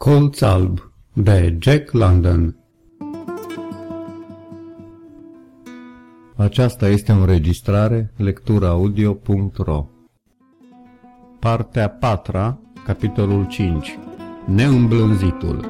Colț alb de Jack London. Aceasta este o înregistrare lecturaudio.ro Partea 4, capitolul 5 Neîmblânzitul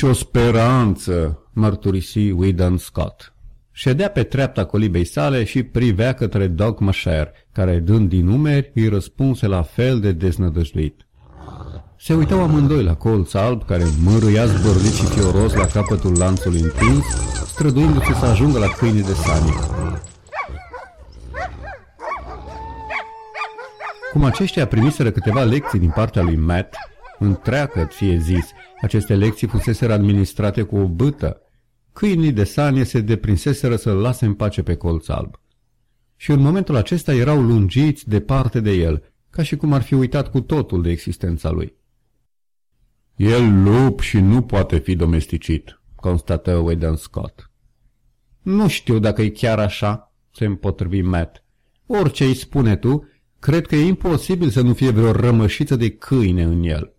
nicio speranță, mărturisi Whedon Scott. Ședea pe treapta colibei sale și privea către Doc Masher, care, dând din numeri, îi răspunse la fel de deznădăjduit. Se uitau amândoi la colț alb, care mărâia zbârlit și fioros la capătul lanțului întins, străduindu-se să ajungă la câinii de sani. Cum aceștia primiseră câteva lecții din partea lui Matt, întreagă fie zis, aceste lecții fuseseră administrate cu o bâtă. Câinii de sanie se deprinseseră să-l lase în pace pe colț alb. Și în momentul acesta erau lungiți departe de el, ca și cum ar fi uitat cu totul de existența lui. El lup și nu poate fi domesticit, constată Whedon Scott. Nu știu dacă e chiar așa, se împotrivi Matt. Orice îi spune tu, cred că e imposibil să nu fie vreo rămășiță de câine în el.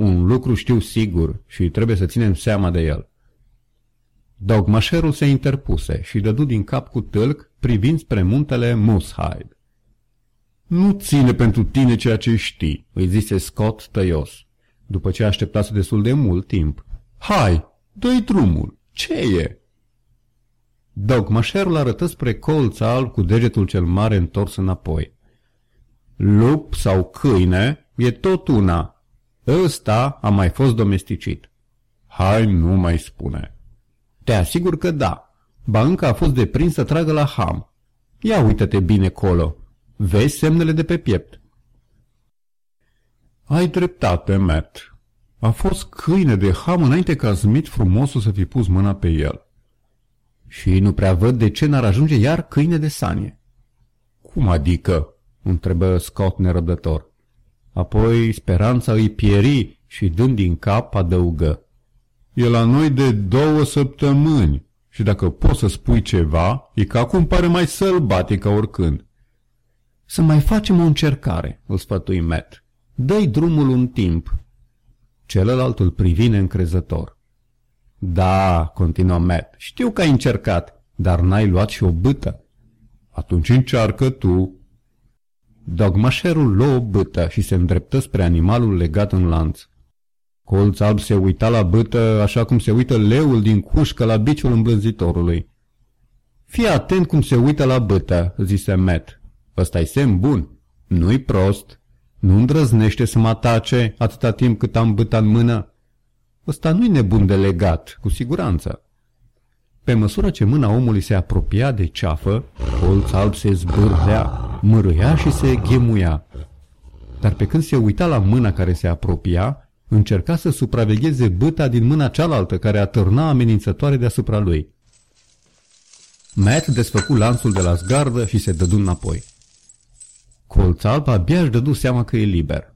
Un lucru știu sigur și trebuie să ținem seama de el. Dogmașerul se interpuse și dădu din cap cu tâlc privind spre muntele Moosehide. Nu ține pentru tine ceea ce știi, îi zise Scott tăios, după ce așteptase destul de mult timp. Hai, dă drumul, ce e? Dogmașerul arătă spre colța alb cu degetul cel mare întors înapoi. Lup sau câine e tot una, Ăsta a mai fost domesticit. Hai, nu mai spune. Te asigur că da. Ba încă a fost deprins să tragă la ham. Ia uită-te bine colo. Vezi semnele de pe piept. Ai dreptate, Matt. A fost câine de ham înainte ca Smith frumosul să fi pus mâna pe el. Și nu prea văd de ce n-ar ajunge iar câine de sanie. Cum adică? întrebă Scott nerăbdător. Apoi speranța îi pieri și dând din cap adăugă. E la noi de două săptămâni și dacă poți să spui ceva, e că acum pare mai sălbatic ca oricând. Să mai facem o încercare, îl sfătui Matt. Dă-i drumul un timp. Celălalt îl privi neîncrezător. Da, continuă Matt, știu că ai încercat, dar n-ai luat și o bâtă. Atunci încearcă tu, Dogmașerul luă o bâtă și se îndreptă spre animalul legat în lanț. Colț alb se uita la bâtă așa cum se uită leul din cușcă la biciul îmblânzitorului. Fii atent cum se uită la bâtă, zise Matt. ăsta e semn bun. Nu-i prost. Nu îndrăznește să mă atace atâta timp cât am bâta în mână. Ăsta nu-i nebun de legat, cu siguranță. Pe măsură ce mâna omului se apropia de ceafă, colț alb se zbârdea, mărâia și se ghemuia. Dar pe când se uita la mâna care se apropia, încerca să supravegheze băta din mâna cealaltă care atârna amenințătoare deasupra lui. Matt desfăcu lanțul de la zgardă și se dădu înapoi. Colț alb abia își dădu seama că e liber.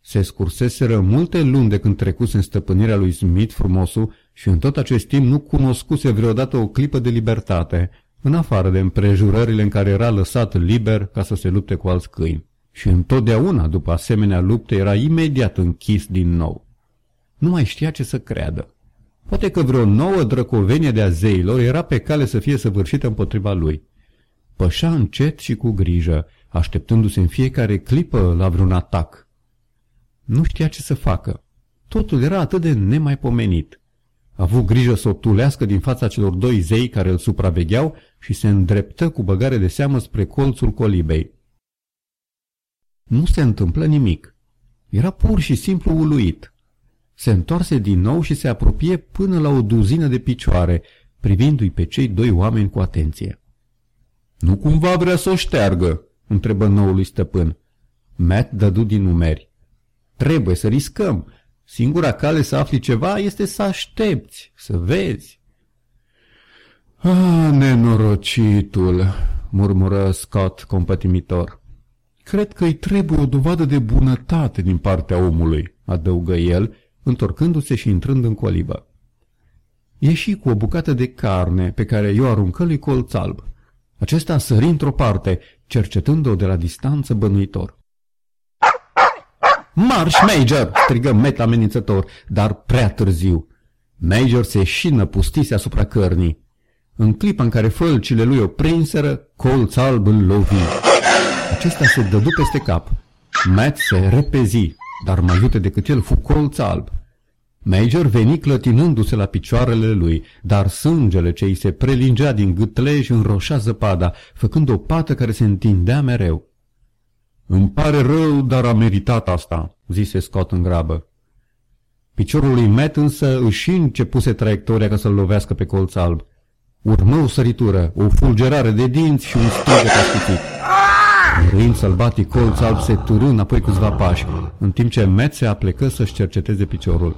Se scurseseră multe luni de când trecuse în stăpânirea lui Smith frumosul și în tot acest timp nu cunoscuse vreodată o clipă de libertate, în afară de împrejurările în care era lăsat liber ca să se lupte cu alți câini. Și întotdeauna, după asemenea lupte, era imediat închis din nou. Nu mai știa ce să creadă. Poate că vreo nouă drăcovenie de-a zeilor era pe cale să fie săvârșită împotriva lui. Pășa încet și cu grijă, așteptându-se în fiecare clipă la vreun atac. Nu știa ce să facă. Totul era atât de nemaipomenit. A avut grijă să o tulească din fața celor doi zei care îl supravegheau și se îndreptă cu băgare de seamă spre colțul colibei. Nu se întâmplă nimic. Era pur și simplu uluit. Se întoarse din nou și se apropie până la o duzină de picioare, privindu-i pe cei doi oameni cu atenție. Nu cumva vrea să o șteargă?" întrebă noului stăpân. Matt dădu din numeri. Trebuie să riscăm. Singura cale să afli ceva este să aștepți, să vezi. Ah, nenorocitul, murmură Scott compătimitor. Cred că îi trebuie o dovadă de bunătate din partea omului, adăugă el, întorcându-se și intrând în colibă. Ieși cu o bucată de carne pe care i-o aruncă lui colț alb. Acesta sări într-o parte, cercetând-o de la distanță bănuitor. Marș, Major!" strigă Met amenințător, dar prea târziu. Major se șină pustise asupra cărnii. În clipa în care fălcile lui o prinseră, colț alb îl lovi. Acesta se dădu peste cap. Matt se repezi, dar mai iute decât el fu colț alb. Major veni clătinându-se la picioarele lui, dar sângele ce îi se prelingea din gâtlej înroșea zăpada, făcând o pată care se întindea mereu. Îmi pare rău, dar a meritat asta," zise Scott în grabă. Piciorul lui Matt însă își începuse traiectoria ca să-l lovească pe colț alb. Urmă o săritură, o fulgerare de dinți și un strigăt ascuțit. Râind sălbatic, colț alb se târâ înapoi câțiva pași, în timp ce Matt se aplecă să-și cerceteze piciorul.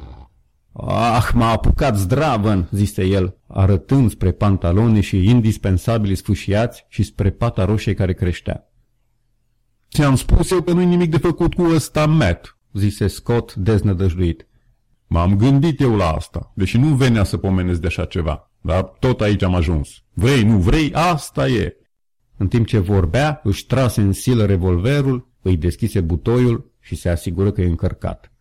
Ah, m-a apucat zdravăn, zise el, arătând spre pantaloni și indispensabili sfâșiați și spre pata roșie care creștea. Ți-am spus eu că nu-i nimic de făcut cu ăsta, Matt, zise Scott deznădăjduit. M-am gândit eu la asta, deși nu venea să pomenesc de așa ceva, dar tot aici am ajuns. Vrei, nu vrei, asta e. În timp ce vorbea, își trase în silă revolverul, îi deschise butoiul și se asigură că e încărcat.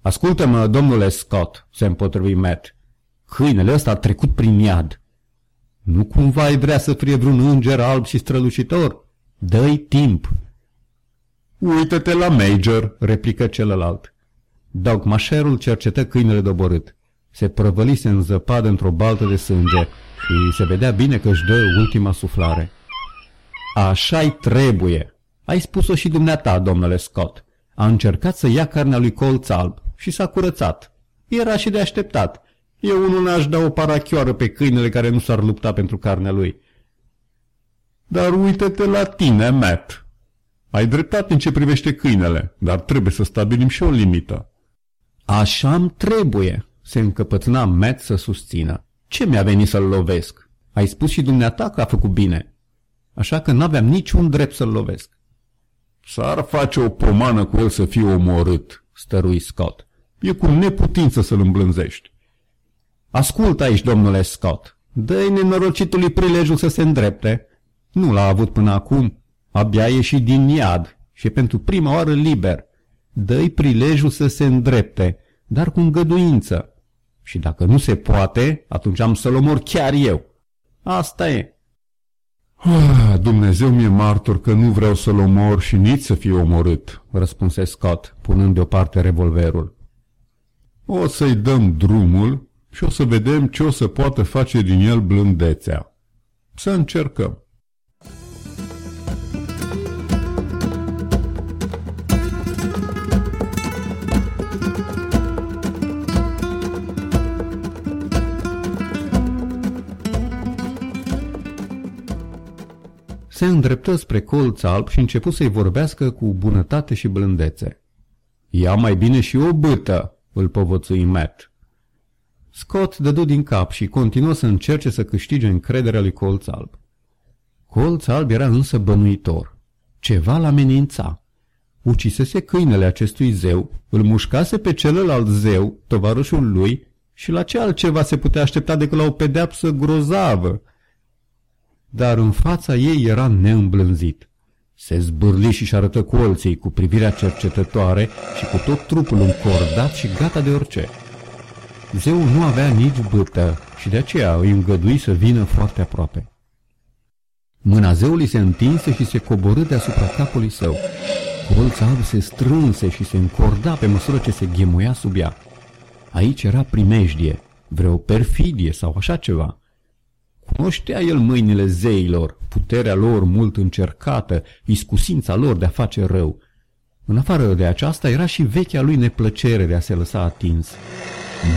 Ascultă-mă, domnule Scott, se împotrivi Matt. Câinele ăsta a trecut prin iad. Nu cumva ai vrea să fie vreun înger alb și strălucitor? Dă-i timp. Uită-te la Major, replică celălalt. Dogmașerul cercetă câinele doborât. Se prăvălise în zăpadă într-o baltă de sânge și se vedea bine că își dă ultima suflare. Așa-i trebuie. Ai spus-o și dumneata, domnule Scott. A încercat să ia carnea lui colț alb și s-a curățat. Era și de așteptat. Eu unul n-aș da o parachioară pe câinele care nu s-ar lupta pentru carnea lui. Dar uită-te la tine, Matt. Ai dreptate în ce privește câinele, dar trebuie să stabilim și o limită. Așa-mi trebuie, se încăpățâna Matt să susțină. Ce mi-a venit să-l lovesc? Ai spus și dumneata că a făcut bine. Așa că n-aveam niciun drept să-l lovesc. S-ar face o pomană cu el să fie omorât, stărui Scott. E cu neputință să-l îmblânzești. Ascultă aici, domnule Scott. Dă-i nenorocitului prilejul să se îndrepte. Nu l-a avut până acum. Abia ieșit din iad și pentru prima oară liber. Dă-i prilejul să se îndrepte, dar cu îngăduință. Și dacă nu se poate, atunci am să-l omor chiar eu. Asta e. Ah, Dumnezeu mi-e martor că nu vreau să-l omor și nici să fie omorât, răspunse Scott, punând deoparte revolverul. O să-i dăm drumul și o să vedem ce o să poată face din el blândețea. Să încercăm. Se îndreptă spre colț alb și început să-i vorbească cu bunătate și blândețe. Ia mai bine și o bâtă, îl povățui Matt. Scott dădu din cap și continuă să încerce să câștige încrederea lui Colț Alb. Colț Alb era însă bănuitor. Ceva l-amenința. Ucisese câinele acestui zeu, îl mușcase pe celălalt zeu, tovarășul lui, și la ce altceva se putea aștepta decât la o pedeapsă grozavă? Dar în fața ei era neîmblânzit. Se zbârli și-și arătă colții cu privirea cercetătoare și cu tot trupul încordat și gata de orice. Zeul nu avea nici bâtă și de aceea îi îngădui să vină foarte aproape. Mâna zeului se întinse și se coborâ deasupra capului său. Colța alb se strânse și se încorda pe măsură ce se ghemuia sub ea. Aici era primejdie, vreo perfidie sau așa ceva. Cunoștea el mâinile zeilor, puterea lor mult încercată, iscusința lor de a face rău. În afară de aceasta era și vechea lui neplăcere de a se lăsa atins.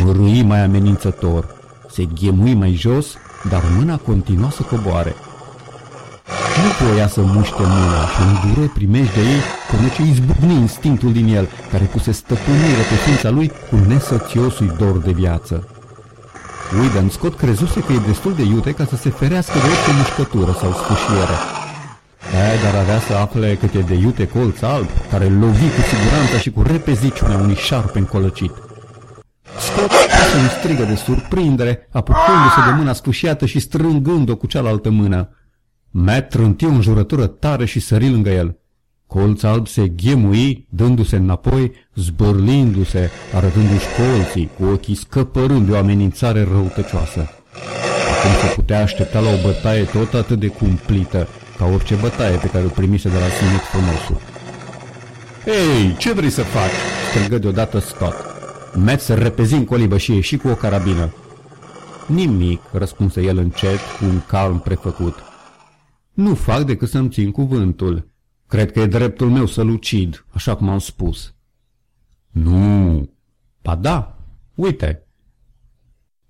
Mărâi mai amenințător, se ghemui mai jos, dar mâna continua să coboare. Nu voia să muște mâna și îndure primești de ei până ce izbucni instinctul din el, care puse stăpânire pe ființa lui cu nesățiosul dor de viață. Whedon Scott crezuse că e destul de iute ca să se ferească de orice mușcătură sau sfâșiere. Da, dar avea să afle cât e de iute colț alb, care lovi cu siguranță și cu repeziciunea unui șarpe încolăcit. Scott puse un strigă de surprindere, apucându-se de mâna sfâșiată și strângând-o cu cealaltă mână. Matt trânti o înjurătură tare și sări lângă el. Colț alb se ghemui, dându-se înapoi, zbârlindu-se, arătându-și colții, cu ochii scăpărând de o amenințare răutăcioasă. Acum se putea aștepta la o bătaie tot atât de cumplită, ca orice bătaie pe care o primise de la Simit frumosul. Ei, ce vrei să faci?" strigă deodată Scott. Matt se repezi în colibă și ieși cu o carabină. Nimic, răspunse el încet, cu un calm prefăcut. Nu fac decât să-mi țin cuvântul. Cred că e dreptul meu să-l ucid, așa cum am spus. Nu. Ba da, uite.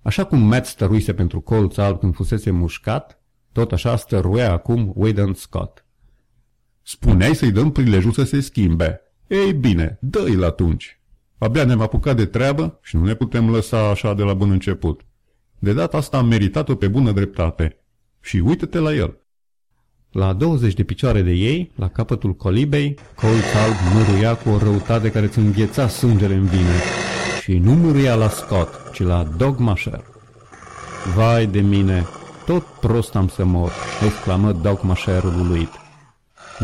Așa cum Matt stăruise pentru colț alb când fusese mușcat, tot așa stăruia acum Whedon Scott. Spuneai să-i dăm prilejul să se schimbe. Ei bine, dă-i-l atunci. Abia ne-am apucat de treabă și nu ne putem lăsa așa de la bun început. De data asta am meritat-o pe bună dreptate. Și uite-te la el. La 20 de picioare de ei, la capătul colibei, colț alb mâruia cu o răutate care îți îngheța sângele în vine. Și nu mâruia la Scott, ci la Dogmasher. Vai de mine, tot prost am să mor, exclamă Dogmasherul uluit.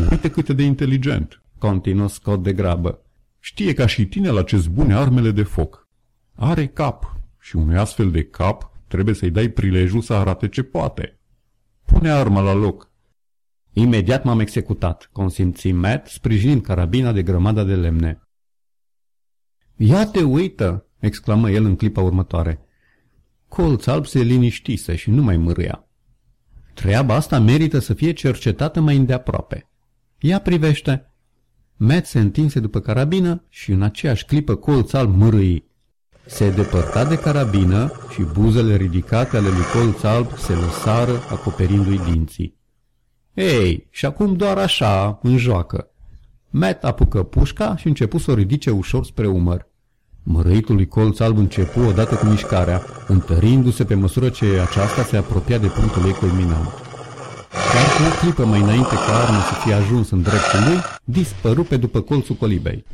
Uite cât de inteligent, continuă Scott de grabă. Știe ca și tine la ce bune armele de foc. Are cap și unui astfel de cap trebuie să-i dai prilejul să arate ce poate. Pune arma la loc Imediat m-am executat, consimți Matt, sprijinind carabina de grămada de lemne. Ia te uită!" exclamă el în clipa următoare. Colț alb se liniștise și nu mai mârâia. Treaba asta merită să fie cercetată mai îndeaproape. Ia privește! Matt se întinse după carabină și în aceeași clipă colț alb mârâi. Se depărta de carabină și buzele ridicate ale lui colț alb se lăsară acoperindu-i dinții. Ei, și acum doar așa, în joacă. Matt apucă pușca și începu să o ridice ușor spre umăr. Mărăitul lui colț alb începu odată cu mișcarea, întărindu-se pe măsură ce aceasta se apropia de punctul ei culminant. Dar cu o clipă mai înainte ca arma să fie ajuns în dreptul lui, dispăru pe după colțul colibei.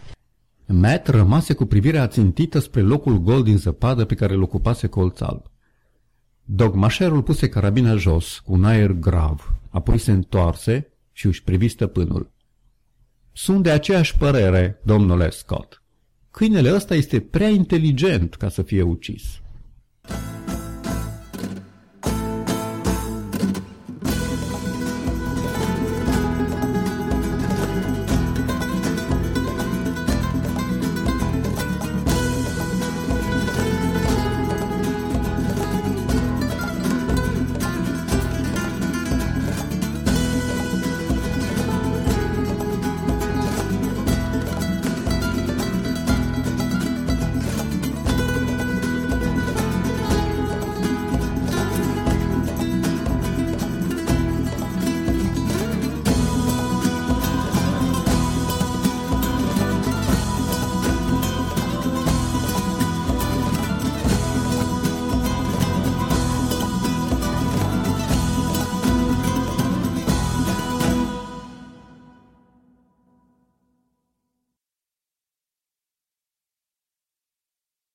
Matt rămase cu privirea ațintită spre locul gol din zăpadă pe care îl ocupase colț alb. Dogmașerul puse carabina jos, cu un aer grav, apoi se întoarse și își privi stăpânul. Sunt de aceeași părere, domnule Scott. Câinele ăsta este prea inteligent ca să fie ucis.